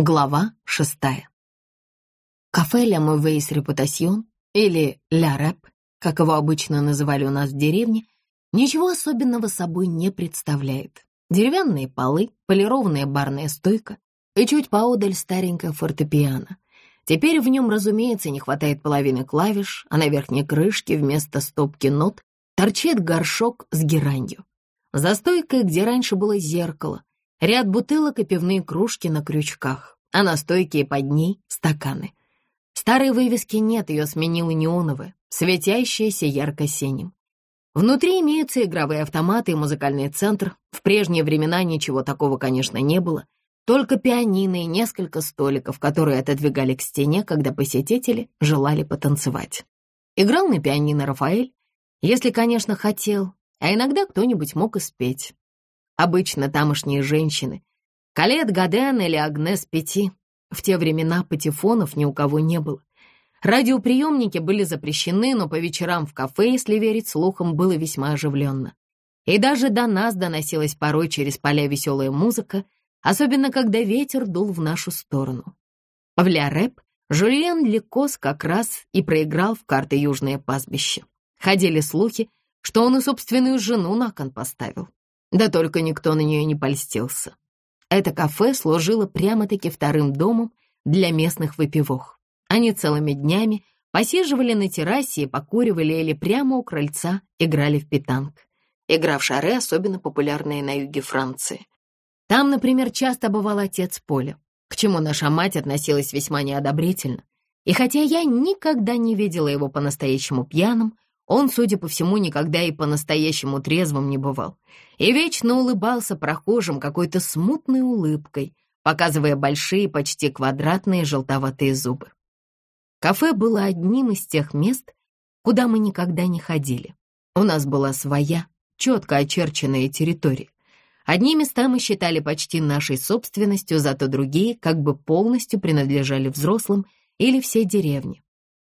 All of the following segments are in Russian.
Глава шестая. Кафе «Ля Мовейс Репутасьон» или «Ля Рэп», как его обычно называли у нас в деревне, ничего особенного собой не представляет. Деревянные полы, полированная барная стойка и чуть поодаль старенькое фортепиано. Теперь в нем, разумеется, не хватает половины клавиш, а на верхней крышке вместо стопки нот торчит горшок с геранью. За стойкой, где раньше было зеркало, Ряд бутылок и пивные кружки на крючках, а на стойке под ней стаканы. Старой вывески нет, ее сменила неоновая, светящаяся ярко-синим. Внутри имеются игровые автоматы и музыкальный центр. В прежние времена ничего такого, конечно, не было. Только пианино и несколько столиков, которые отодвигали к стене, когда посетители желали потанцевать. Играл на пианино Рафаэль, если, конечно, хотел, а иногда кто-нибудь мог и спеть. Обычно тамошние женщины. Калет Гаден или Агнес Пяти. В те времена патефонов ни у кого не было. Радиоприемники были запрещены, но по вечерам в кафе, если верить слухам, было весьма оживленно. И даже до нас доносилась порой через поля веселая музыка, особенно когда ветер дул в нашу сторону. В ля-рэп Жюльен Лекос как раз и проиграл в карты Южное пастбище. Ходили слухи, что он и собственную жену на кон поставил. Да только никто на нее не польстился. Это кафе служило прямо-таки вторым домом для местных выпивох. Они целыми днями посиживали на террасе и покуривали или прямо у крыльца играли в питанг. Игра в шары особенно популярная на юге Франции. Там, например, часто бывал отец Поля, к чему наша мать относилась весьма неодобрительно. И хотя я никогда не видела его по-настоящему пьяным, он, судя по всему, никогда и по-настоящему трезвым не бывал. И вечно улыбался прохожим какой-то смутной улыбкой, показывая большие, почти квадратные желтоватые зубы. Кафе было одним из тех мест, куда мы никогда не ходили. У нас была своя, четко очерченная территория. Одни места мы считали почти нашей собственностью, зато другие как бы полностью принадлежали взрослым или всей деревне.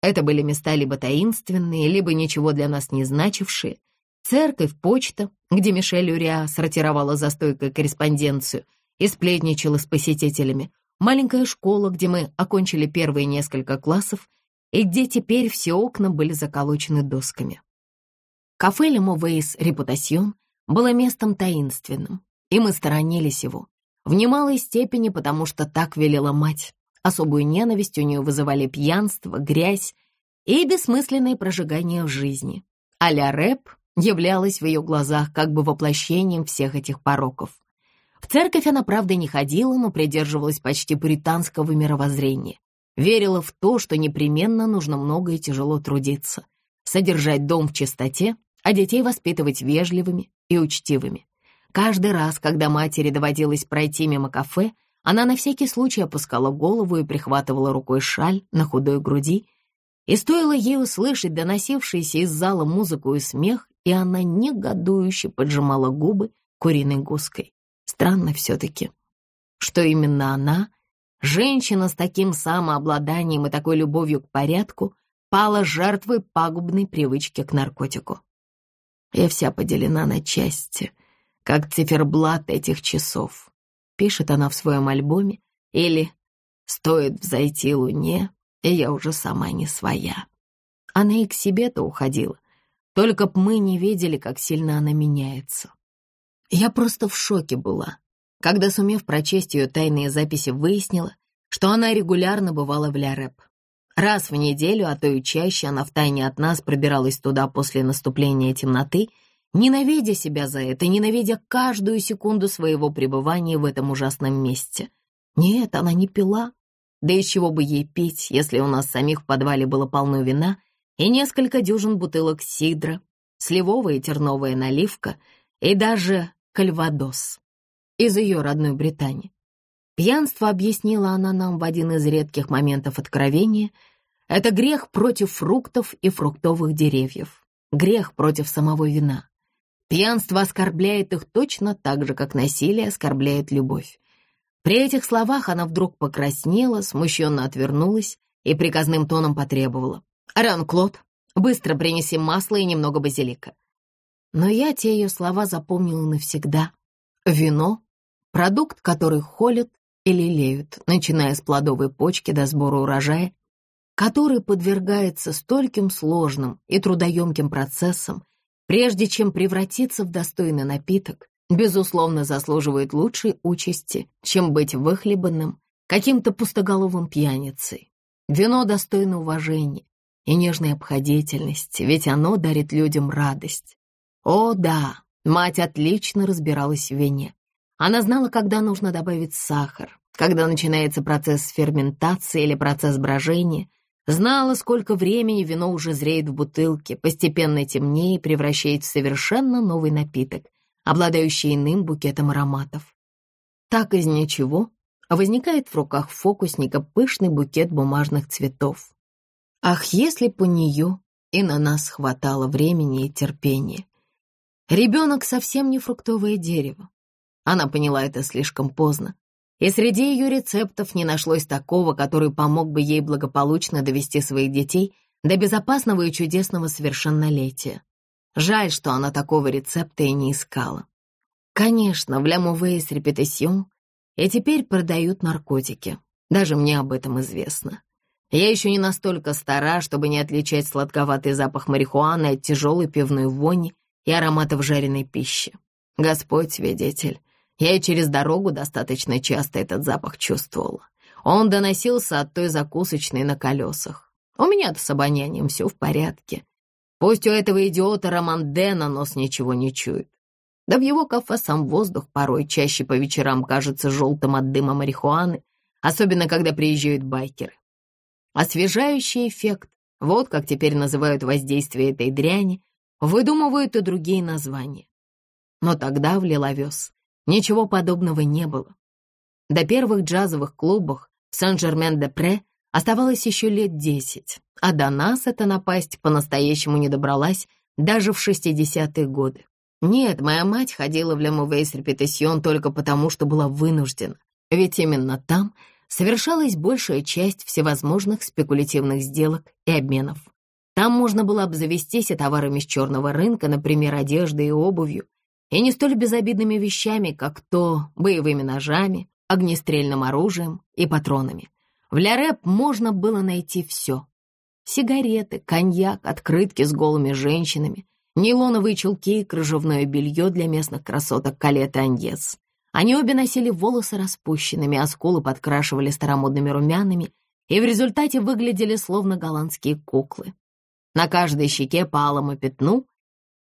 Это были места либо таинственные, либо ничего для нас не значившие. Церковь, почта, где Мишель Юриа сортировала за стойкой корреспонденцию и сплетничала с посетителями, маленькая школа, где мы окончили первые несколько классов и где теперь все окна были заколочены досками. Кафе «Лемовейс Репутасьон» было местом таинственным, и мы сторонились его, в немалой степени потому, что так велела мать. Особую ненависть у нее вызывали пьянство, грязь и бессмысленное прожигание в жизни. А-ля рэп являлась в ее глазах как бы воплощением всех этих пороков. В церковь она, правда, не ходила, но придерживалась почти пуританского мировоззрения. Верила в то, что непременно нужно много и тяжело трудиться, содержать дом в чистоте, а детей воспитывать вежливыми и учтивыми. Каждый раз, когда матери доводилось пройти мимо кафе, она на всякий случай опускала голову и прихватывала рукой шаль на худой груди, и стоило ей услышать доносившийся из зала музыку и смех, и она негодующе поджимала губы куриной гуской. Странно все-таки, что именно она, женщина с таким самообладанием и такой любовью к порядку, пала жертвой пагубной привычки к наркотику. Я вся поделена на части, как циферблат этих часов пишет она в своем альбоме, или «Стоит взойти луне, и я уже сама не своя». Она и к себе-то уходила, только б мы не видели, как сильно она меняется. Я просто в шоке была, когда, сумев прочесть ее тайные записи, выяснила, что она регулярно бывала в Ля-Рэп. Раз в неделю, а то и чаще, она втайне от нас пробиралась туда после наступления темноты — ненавидя себя за это, ненавидя каждую секунду своего пребывания в этом ужасном месте. Нет, она не пила. Да из чего бы ей пить, если у нас самих в подвале было полно вина и несколько дюжин бутылок сидра, сливовая и терновая наливка и даже кальвадос из ее родной Британии. Пьянство, объяснила она нам в один из редких моментов откровения, это грех против фруктов и фруктовых деревьев, грех против самого вина. Пьянство оскорбляет их точно так же, как насилие оскорбляет любовь. При этих словах она вдруг покраснела, смущенно отвернулась и приказным тоном потребовала. «Ран-Клод, быстро принеси масло и немного базилика». Но я те ее слова запомнила навсегда. Вино — продукт, который холит и лелеют, начиная с плодовой почки до сбора урожая, который подвергается стольким сложным и трудоемким процессам, прежде чем превратиться в достойный напиток, безусловно, заслуживает лучшей участи, чем быть выхлебанным каким-то пустоголовым пьяницей. Вино достойно уважения и нежной обходительности, ведь оно дарит людям радость. О, да, мать отлично разбиралась в вине. Она знала, когда нужно добавить сахар, когда начинается процесс ферментации или процесс брожения, знала, сколько времени вино уже зреет в бутылке, постепенно темнее превращает в совершенно новый напиток, обладающий иным букетом ароматов. Так из ничего возникает в руках фокусника пышный букет бумажных цветов. Ах, если у нее и на нас хватало времени и терпения. Ребенок совсем не фруктовое дерево. Она поняла это слишком поздно, и среди ее рецептов не нашлось такого, который помог бы ей благополучно довести своих детей до безопасного и чудесного совершеннолетия. Жаль, что она такого рецепта и не искала. Конечно, в Ля с Репетисьон и теперь продают наркотики. Даже мне об этом известно. Я еще не настолько стара, чтобы не отличать сладковатый запах марихуаны от тяжелой пивной вони и ароматов жареной пищи. Господь свидетель, я и через дорогу достаточно часто этот запах чувствовала. Он доносился от той закусочной на колесах. У меня-то с обонянием все в порядке. Пусть у этого идиота Романдена нос ничего не чует. Да в его кафе сам воздух порой чаще по вечерам кажется желтым от дыма марихуаны, особенно когда приезжают байкеры. Освежающий эффект, вот как теперь называют воздействие этой дряни, выдумывают и другие названия. Но тогда в Лиловес ничего подобного не было. До первых джазовых клубов в Сен-Жермен-де-Пре оставалось еще лет десять, а до нас эта напасть по-настоящему не добралась даже в 60-е годы. Нет, моя мать ходила в Лемувейс Репетисьон только потому, что была вынуждена, ведь именно там совершалась большая часть всевозможных спекулятивных сделок и обменов. Там можно было обзавестись и товарами с черного рынка, например, одеждой и обувью, и не столь безобидными вещами, как то боевыми ножами, огнестрельным оружием и патронами. В Ля можно было найти все. Сигареты, коньяк, открытки с голыми женщинами, нейлоновые чулки и кружевное белье для местных красоток Калет и Аньес. Они обе носили волосы распущенными, а скулы подкрашивали старомодными румянами и в результате выглядели словно голландские куклы. На каждой щеке по алому пятну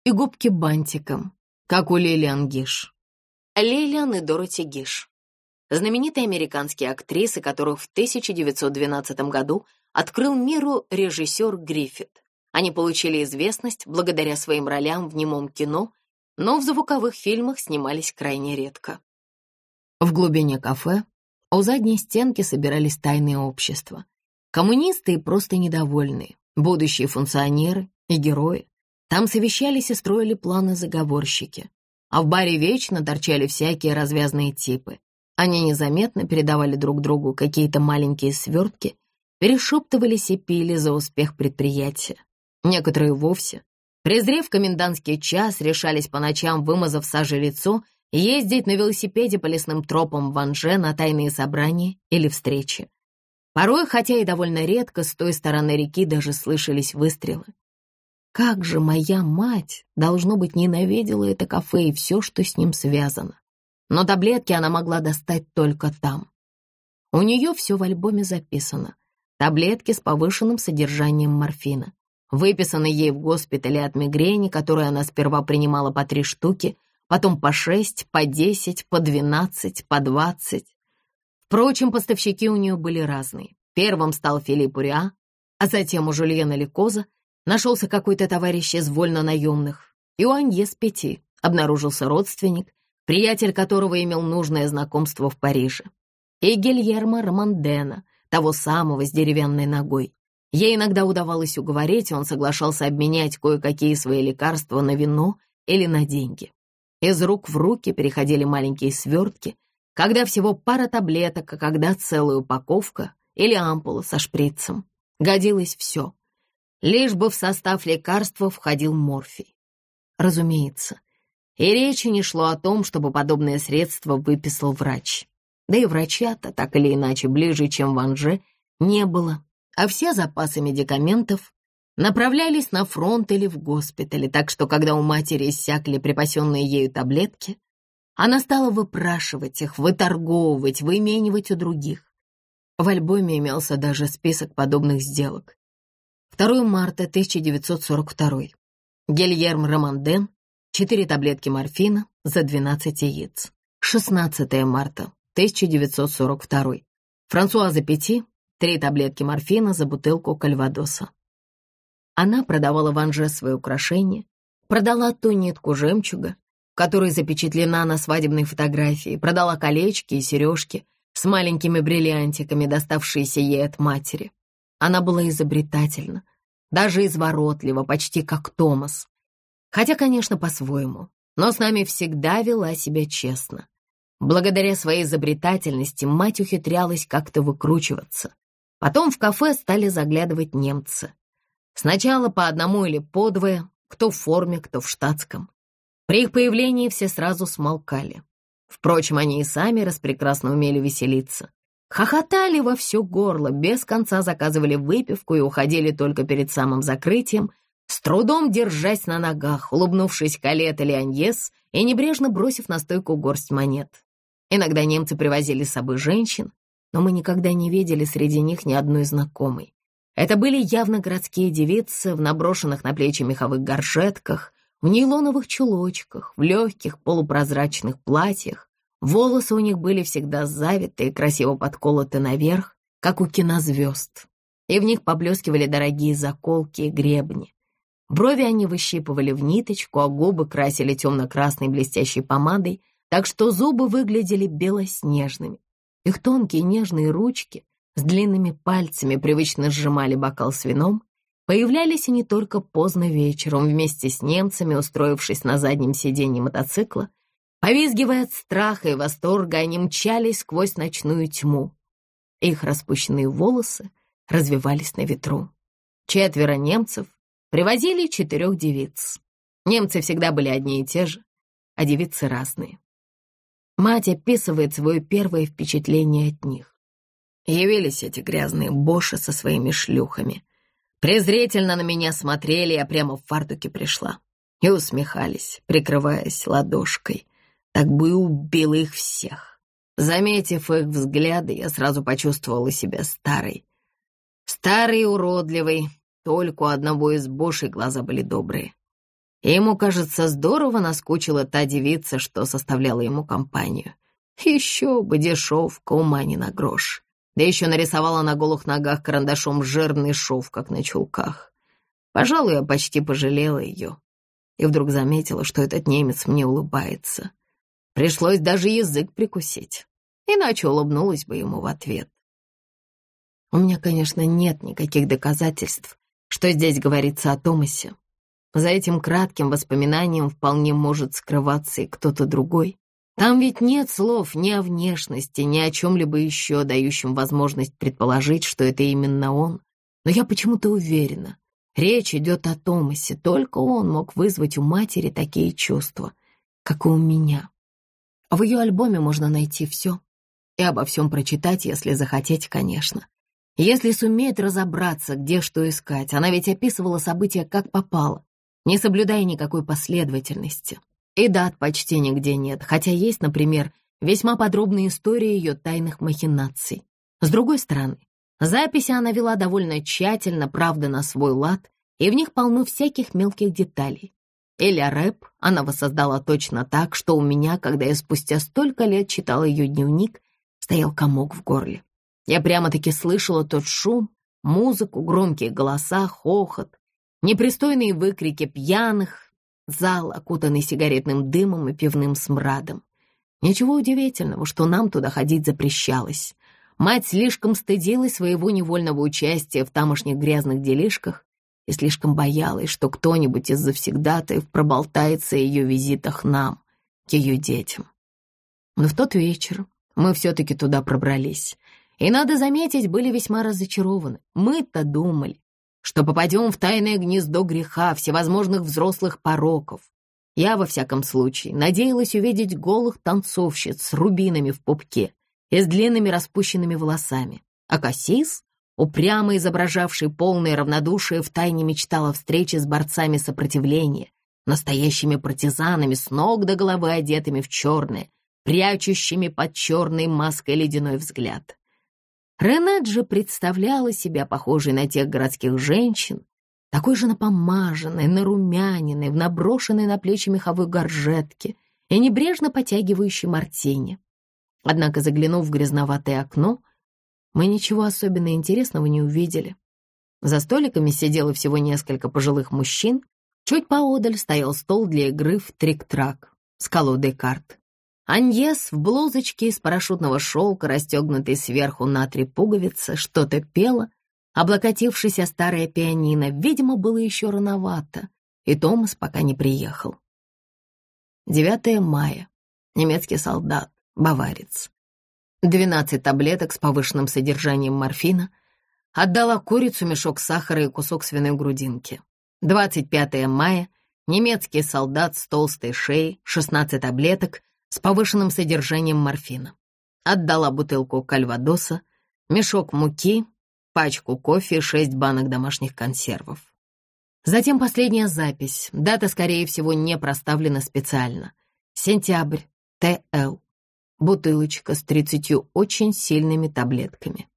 и губки бантиком, как у Лилиан Гиш. Лилиан и Дороти Гиш. Знаменитые американские актрисы, которых в 1912 году открыл миру режиссер Гриффит. Они получили известность благодаря своим ролям в немом кино, но в звуковых фильмах снимались крайне редко. В глубине кафе у задней стенки собирались тайные общества. Коммунисты и просто недовольные, будущие функционеры и герои. Там совещались и строили планы заговорщики. А в баре вечно торчали всякие развязные типы. Они незаметно передавали друг другу какие-то маленькие свертки, перешептывались и пили за успех предприятия. Некоторые вовсе, презрев комендантский час, решались по ночам, вымазав сажей лицо, ездить на велосипеде по лесным тропам в Анже на тайные собрания или встречи. Порой, хотя и довольно редко, с той стороны реки даже слышались выстрелы. Как же моя мать, должно быть, ненавидела это кафе и все, что с ним связано. Но таблетки она могла достать только там. У нее все в альбоме записано. Таблетки с повышенным содержанием морфина выписанный ей в госпитале от мигрени, которую она сперва принимала по три штуки, потом по шесть, по десять, по двенадцать, по двадцать. Впрочем, поставщики у нее были разные. Первым стал Филипп Уриа, а затем у Жульена Ликоза нашелся какой-то товарищ из вольно-наемных. И у Пяти обнаружился родственник, приятель которого имел нужное знакомство в Париже. И Гильермо Романдена, того самого с деревянной ногой. Ей иногда удавалось уговорить, и он соглашался обменять кое-какие свои лекарства на вино или на деньги. Из рук в руки переходили маленькие свертки, когда всего пара таблеток, а когда целая упаковка или ампула со шприцем. Годилось все. Лишь бы в состав лекарства входил морфий. Разумеется. И речи не шло о том, чтобы подобное средство выписал врач. Да и врача-то, так или иначе, ближе, чем в Анже, не было. А все запасы медикаментов направлялись на фронт или в госпитале, так что, когда у матери иссякли припасенные ею таблетки, она стала выпрашивать их, выторговывать, выменивать у других. В альбоме имелся даже список подобных сделок. 2 марта 1942. Гильерм Романден, 4 таблетки морфина за 12 яиц. 16 марта 1942. Франсуаза Пяти, 3 таблетки морфина за бутылку кальвадоса. Она продавала в Анже свои украшения, продала ту нитку жемчуга, которая запечатлена на свадебной фотографии, продала колечки и сережки с маленькими бриллиантиками, доставшиеся ей от матери. Она была изобретательна, даже изворотлива, почти как Томас. Хотя, конечно, по-своему, но с нами всегда вела себя честно. Благодаря своей изобретательности мать ухитрялась как-то выкручиваться. Потом в кафе стали заглядывать немцы. Сначала по одному или по двое, кто в форме, кто в штатском. При их появлении все сразу смолкали. Впрочем, они и сами распрекрасно умели веселиться. Хохотали во все горло, без конца заказывали выпивку и уходили только перед самым закрытием, с трудом держась на ногах, улыбнувшись Калет или Аньес и небрежно бросив на стойку горсть монет. Иногда немцы привозили с собой женщин, но мы никогда не видели среди них ни одной знакомой. Это были явно городские девицы в наброшенных на плечи меховых горшетках, в нейлоновых чулочках, в легких полупрозрачных платьях. Волосы у них были всегда завиты и красиво подколоты наверх, как у кинозвезд, и в них поблескивали дорогие заколки и гребни. Брови они выщипывали в ниточку, а губы красили темно-красной блестящей помадой, так что зубы выглядели белоснежными. Их тонкие нежные ручки с длинными пальцами привычно сжимали бокал с вином, появлялись они только поздно вечером вместе с немцами, устроившись на заднем сиденье мотоцикла. Повизгивая от страха и восторга, они мчались сквозь ночную тьму. Их распущенные волосы развивались на ветру. Четверо немцев привозили четырех девиц. Немцы всегда были одни и те же, а девицы разные. Мать описывает свое первое впечатление от них. Явились эти грязные боши со своими шлюхами. Презрительно на меня смотрели, я прямо в фартуке пришла. И усмехались, прикрываясь ладошкой. Так бы и убила их всех. Заметив их взгляды, я сразу почувствовала себя старой. Старый и уродливый, только у одного из бошей глаза были добрые. И ему, кажется, здорово наскучила та девица, что составляла ему компанию. Еще бы дешевка, ума не на грош да еще нарисовала на голых ногах карандашом жирный шов, как на чулках. Пожалуй, я почти пожалела ее. И вдруг заметила, что этот немец мне улыбается. Пришлось даже язык прикусить, иначе улыбнулась бы ему в ответ. У меня, конечно, нет никаких доказательств, что здесь говорится о Томасе. За этим кратким воспоминанием вполне может скрываться и кто-то другой. Там ведь нет слов ни о внешности, ни о чем-либо еще, дающем возможность предположить, что это именно он. Но я почему-то уверена, речь идет о Томасе, только он мог вызвать у матери такие чувства, как и у меня. В ее альбоме можно найти все и обо всем прочитать, если захотеть, конечно. Если суметь разобраться, где что искать, она ведь описывала события как попало, не соблюдая никакой последовательности. И дат почти нигде нет, хотя есть, например, весьма подробная история ее тайных махинаций. С другой стороны, записи она вела довольно тщательно, правда, на свой лад, и в них полно всяких мелких деталей. Эля Рэп она воссоздала точно так, что у меня, когда я спустя столько лет читала ее дневник, стоял комок в горле. Я прямо-таки слышала тот шум, музыку, громкие голоса, хохот, непристойные выкрики пьяных, Зал, окутанный сигаретным дымом и пивным смрадом. Ничего удивительного, что нам туда ходить запрещалось. Мать слишком стыдилась своего невольного участия в тамошних грязных делишках и слишком боялась, что кто-нибудь из завсегдатаев проболтается о ее визитах нам, к ее детям. Но в тот вечер мы все-таки туда пробрались. И, надо заметить, были весьма разочарованы. Мы-то думали, что попадем в тайное гнездо греха, всевозможных взрослых пороков. Я, во всяком случае, надеялась увидеть голых танцовщиц с рубинами в пупке и с длинными распущенными волосами, а Кассис, упрямо изображавший полное равнодушие, втайне мечтал о встрече с борцами сопротивления, настоящими партизанами с ног до головы одетыми в черное, прячущими под черной маской ледяной взгляд. Ренет же представляла себя похожей на тех городских женщин, такой же напомаженной, нарумяненной, в наброшенной на плечи меховой горжетке и небрежно потягивающей мартини. Однако, заглянув в грязноватое окно, мы ничего особенно интересного не увидели. За столиками сидело всего несколько пожилых мужчин, чуть поодаль стоял стол для игры в трик-трак с колодой карт. Аньес в блузочке из парашютного шелка, расстегнутой сверху на три пуговицы, что-то пела, облокотившись о старое пианино. Видимо, было еще рановато, и Томас пока не приехал. 9 мая. Немецкий солдат, баварец. 12 таблеток с повышенным содержанием морфина. Отдала курицу, мешок сахара и кусок свиной грудинки. 25 мая. Немецкий солдат с толстой шеей, 16 таблеток — с повышенным содержанием морфина. Отдала бутылку кальвадоса, мешок муки, пачку кофе и шесть банок домашних консервов. Затем последняя запись. Дата, скорее всего, не проставлена специально. Сентябрь, ТЛ. Бутылочка с тридцатью очень сильными таблетками.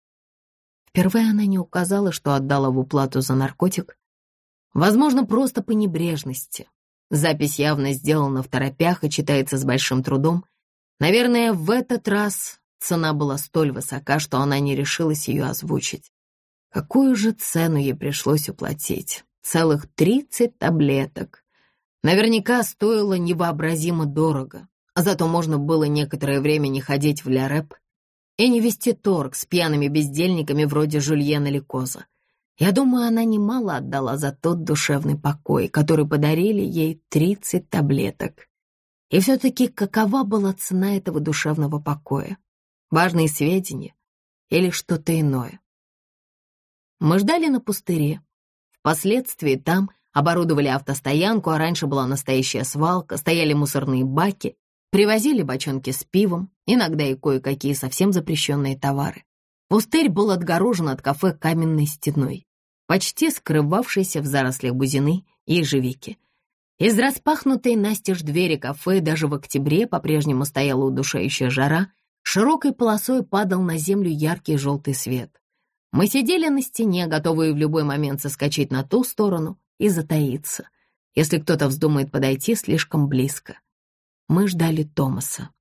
Впервые она не указала, что отдала в уплату за наркотик. Возможно, просто по небрежности. Запись явно сделана в торопях и читается с большим трудом. Наверное, в этот раз цена была столь высока, что она не решилась ее озвучить. Какую же цену ей пришлось уплатить? Целых тридцать таблеток. Наверняка стоило невообразимо дорого, зато можно было некоторое время не ходить в ля и не вести торг с пьяными бездельниками вроде Жульена Ликоза. Я думаю, она немало отдала за тот душевный покой, который подарили ей 30 таблеток. И все-таки какова была цена этого душевного покоя? Важные сведения или что-то иное? Мы ждали на пустыре. Впоследствии там оборудовали автостоянку, а раньше была настоящая свалка, стояли мусорные баки, привозили бочонки с пивом, иногда и кое-какие совсем запрещенные товары. Пустырь был отгорожен от кафе каменной стеной почти скрывавшийся в зарослях бузины и ежевики. Из распахнутой настежь двери кафе даже в октябре по-прежнему стояла удушающая жара, широкой полосой падал на землю яркий желтый свет. Мы сидели на стене, готовые в любой момент соскочить на ту сторону и затаиться, если кто-то вздумает подойти слишком близко. Мы ждали Томаса.